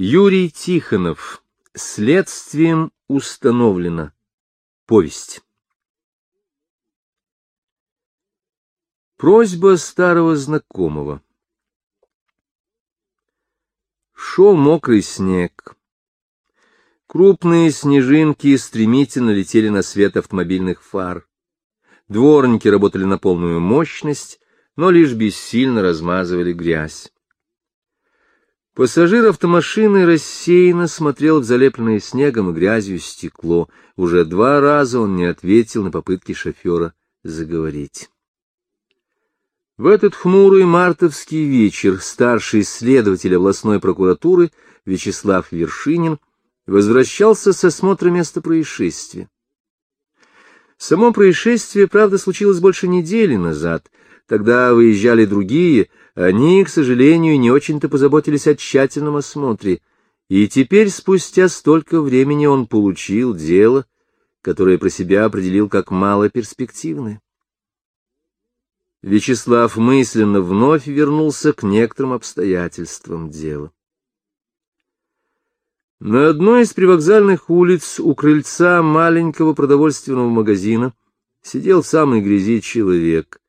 Юрий Тихонов. Следствием установлено. Повесть. Просьба старого знакомого. Шел мокрый снег. Крупные снежинки стремительно летели на свет автомобильных фар. Дворники работали на полную мощность, но лишь бессильно размазывали грязь. Пассажир автомашины рассеянно смотрел в залепленное снегом и грязью стекло. Уже два раза он не ответил на попытки шофера заговорить. В этот хмурый мартовский вечер старший следователь областной прокуратуры Вячеслав Вершинин возвращался с осмотра места происшествия. Само происшествие, правда, случилось больше недели назад. Тогда выезжали другие, они, к сожалению, не очень-то позаботились о тщательном осмотре, и теперь, спустя столько времени, он получил дело, которое про себя определил как малоперспективное. Вячеслав мысленно вновь вернулся к некоторым обстоятельствам дела. На одной из привокзальных улиц у крыльца маленького продовольственного магазина сидел в самой грязи человек.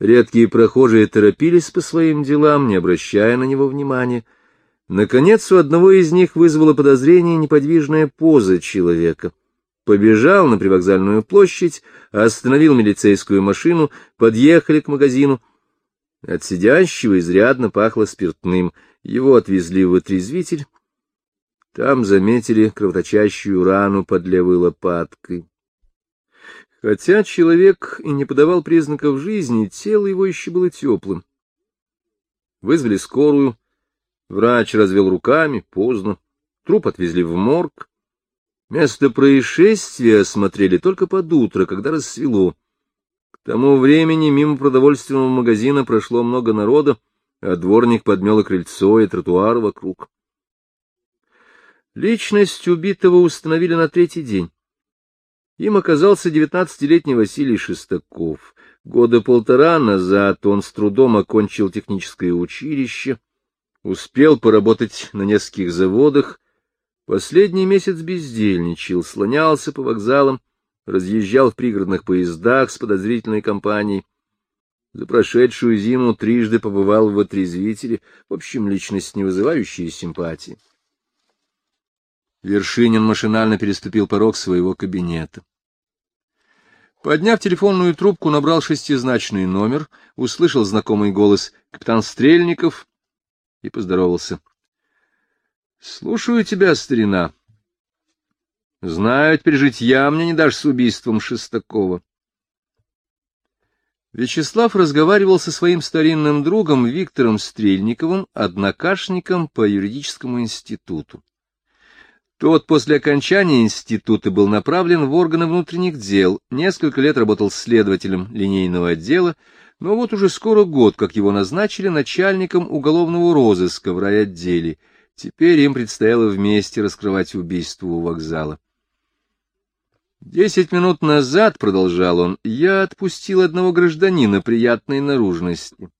Редкие прохожие торопились по своим делам, не обращая на него внимания. Наконец, у одного из них вызвало подозрение неподвижная поза человека. Побежал на привокзальную площадь, остановил милицейскую машину, подъехали к магазину. От сидящего изрядно пахло спиртным. Его отвезли в отрезвитель. Там заметили кровоточащую рану под левой лопаткой. Хотя человек и не подавал признаков жизни, тело его еще было теплым. Вызвали скорую, врач развел руками, поздно, труп отвезли в морг. Место происшествия осмотрели только под утро, когда рассвело. К тому времени мимо продовольственного магазина прошло много народа, а дворник подмел и крыльцо, и тротуар вокруг. Личность убитого установили на третий день. Им оказался девятнадцатилетний Василий Шестаков. Года полтора назад он с трудом окончил техническое училище, успел поработать на нескольких заводах, последний месяц бездельничал, слонялся по вокзалам, разъезжал в пригородных поездах с подозрительной компанией. За прошедшую зиму трижды побывал в отрезвителе, в общем, личность, не вызывающая симпатии. Вершинин машинально переступил порог своего кабинета. Подняв телефонную трубку, набрал шестизначный номер, услышал знакомый голос «Капитан Стрельников» и поздоровался. — Слушаю тебя, старина. Знаю, теперь жить я мне не дашь с убийством Шестакова. Вячеслав разговаривал со своим старинным другом Виктором Стрельниковым, однокашником по юридическому институту. Тот после окончания института был направлен в органы внутренних дел, несколько лет работал следователем линейного отдела, но вот уже скоро год, как его назначили начальником уголовного розыска в райотделе. Теперь им предстояло вместе раскрывать убийство у вокзала. Десять минут назад, — продолжал он, — я отпустил одного гражданина приятной наружности.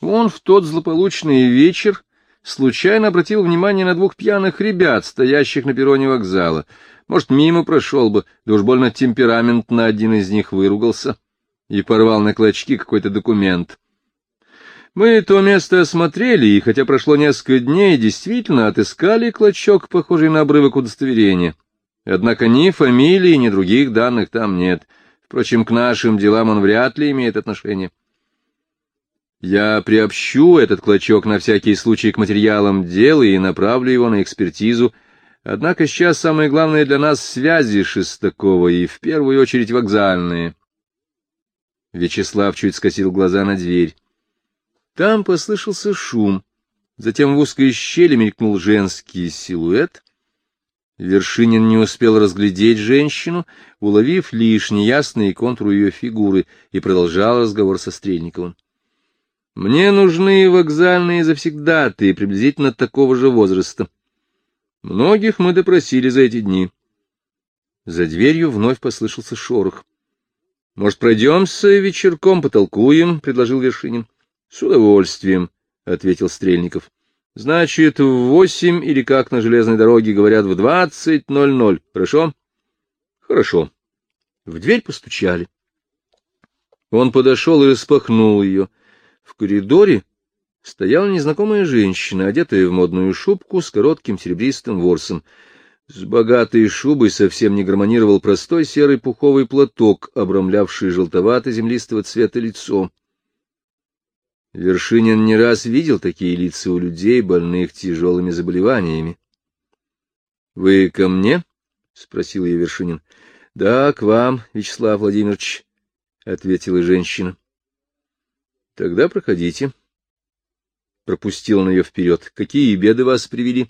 Он в тот злополучный вечер случайно обратил внимание на двух пьяных ребят, стоящих на перроне вокзала. Может, мимо прошел бы, да уж больно темпераментно один из них выругался и порвал на клочки какой-то документ. Мы то место осмотрели, и хотя прошло несколько дней, действительно отыскали клочок, похожий на обрывок удостоверения. Однако ни фамилии, ни других данных там нет. Впрочем, к нашим делам он вряд ли имеет отношение. Я приобщу этот клочок на всякий случай к материалам дела и направлю его на экспертизу. Однако сейчас самое главное для нас — связи Шестакова и, в первую очередь, вокзальные. Вячеслав чуть скосил глаза на дверь. Там послышался шум. Затем в узкой щели мелькнул женский силуэт. Вершинин не успел разглядеть женщину, уловив лишь неясные контуры ее фигуры, и продолжал разговор со Стрельниковым. Мне нужны вокзальные завсегдатые, приблизительно такого же возраста. Многих мы допросили за эти дни. За дверью вновь послышался шорох. — Может, пройдемся вечерком, потолкуем? — предложил Вершинин. — С удовольствием, — ответил Стрельников. — Значит, в восемь или, как на железной дороге говорят, в двадцать ноль ноль. Хорошо? Хорошо. В дверь постучали. Он подошел и распахнул ее. В коридоре стояла незнакомая женщина, одетая в модную шубку с коротким серебристым ворсом. С богатой шубой совсем не гармонировал простой серый пуховый платок, обрамлявший желтовато-землистого цвета лицо. Вершинин не раз видел такие лица у людей, больных тяжелыми заболеваниями. — Вы ко мне? — спросил я Вершинин. — Да, к вам, Вячеслав Владимирович, — ответила женщина. — Тогда проходите. Пропустил он ее вперед. — Какие беды вас привели?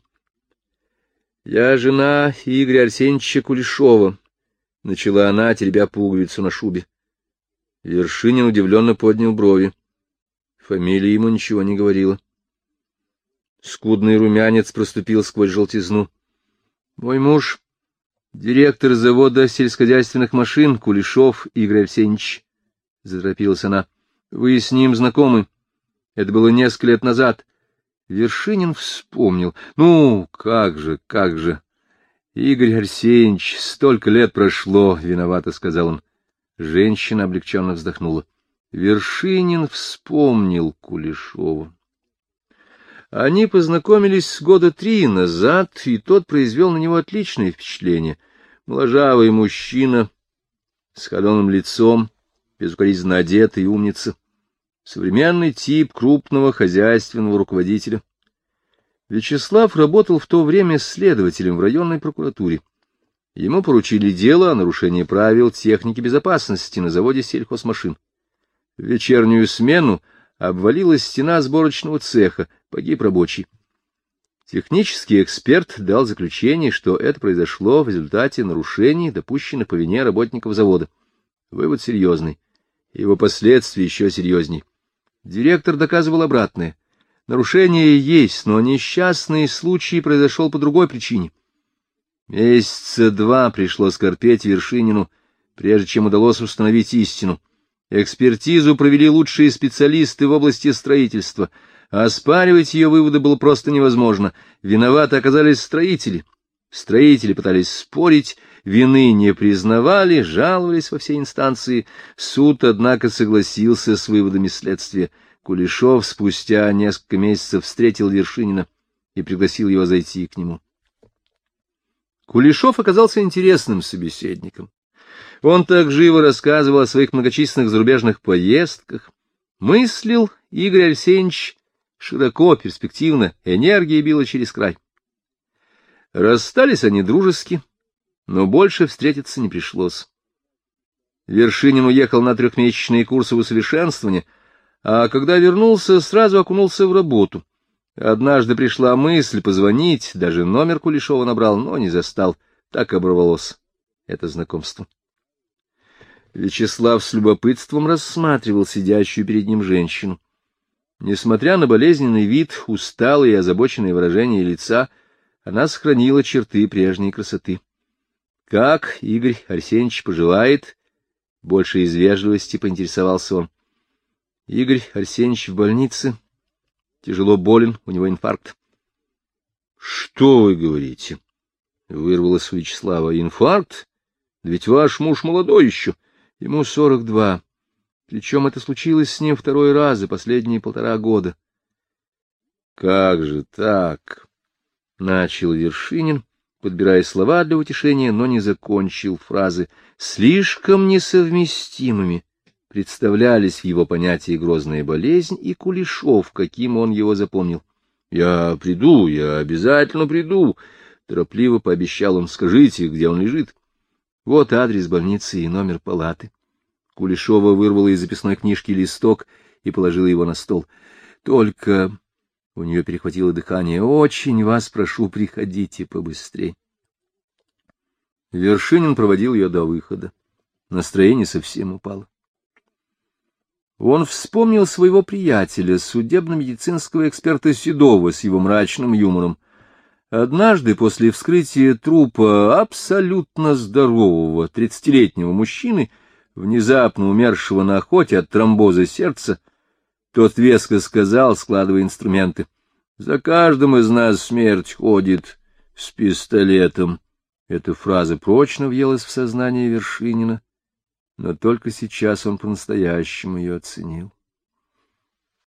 — Я жена Игоря Арсеньевича Кулешова, — начала она, теребя пуговицу на шубе. Вершинин удивленно поднял брови. Фамилия ему ничего не говорила. Скудный румянец проступил сквозь желтизну. Мой муж — директор завода сельскохозяйственных машин Кулешов Игорь Арсеньевич, — заторопилась она. — Вы с ним знакомы. Это было несколько лет назад. Вершинин вспомнил. Ну, как же, как же. Игорь Арсеньевич, столько лет прошло, — виновато сказал он. Женщина облегченно вздохнула. — Вершинин вспомнил Кулешова. Они познакомились года три назад, и тот произвел на него отличное впечатление. Моложавый мужчина с холеным лицом, безукоризненно одетый умница. Современный тип крупного хозяйственного руководителя. Вячеслав работал в то время следователем в районной прокуратуре. Ему поручили дело о нарушении правил техники безопасности на заводе сельхозмашин. В вечернюю смену обвалилась стена сборочного цеха, погиб рабочий. Технический эксперт дал заключение, что это произошло в результате нарушений, допущенных по вине работников завода. Вывод серьезный. Его последствия еще серьезней. Директор доказывал обратное. Нарушение есть, но несчастный случай произошел по другой причине. Месяца два пришлось корпеть Вершинину, прежде чем удалось установить истину. Экспертизу провели лучшие специалисты в области строительства. Оспаривать ее выводы было просто невозможно. Виноваты оказались строители. Строители пытались спорить, вины не признавали, жаловались во все инстанции. Суд, однако, согласился с выводами следствия. Кулешов спустя несколько месяцев встретил Вершинина и пригласил его зайти к нему. Кулешов оказался интересным собеседником. Он так живо рассказывал о своих многочисленных зарубежных поездках. Мыслил Игорь Алексеевич широко, перспективно, энергия била через край. Расстались они дружески, но больше встретиться не пришлось. Вершинин уехал на трехмесячные курсы усовершенствования, а когда вернулся, сразу окунулся в работу. Однажды пришла мысль позвонить, даже номер Кулешова набрал, но не застал. Так оборвалось это знакомство. Вячеслав с любопытством рассматривал сидящую перед ним женщину. Несмотря на болезненный вид, усталое и озабоченное выражение лица, она сохранила черты прежней красоты. Как Игорь Арсеньевич пожелает, больше из вежливости поинтересовался он. Игорь Арсеньевич в больнице, тяжело болен, у него инфаркт. — Что вы говорите? — вырвалось у Вячеслава. — Инфаркт? Ведь ваш муж молодой еще. — Ему сорок два. Причем это случилось с ним второй раз за последние полтора года. — Как же так? — начал Вершинин, подбирая слова для утешения, но не закончил фразы. Слишком несовместимыми представлялись в его понятии грозная болезнь и Кулешов, каким он его запомнил. — Я приду, я обязательно приду, — торопливо пообещал он. — Скажите, где он лежит? Вот адрес больницы и номер палаты. Кулешова вырвала из записной книжки листок и положила его на стол. Только у нее перехватило дыхание. Очень вас прошу, приходите побыстрее. Вершинин проводил ее до выхода. Настроение совсем упало. Он вспомнил своего приятеля, судебно-медицинского эксперта Седова с его мрачным юмором. Однажды после вскрытия трупа абсолютно здорового тридцатилетнего мужчины, внезапно умершего на охоте от тромбоза сердца, тот веско сказал, складывая инструменты, За каждым из нас смерть ходит с пистолетом. Эта фраза прочно въелась в сознание Вершинина, но только сейчас он по-настоящему ее оценил.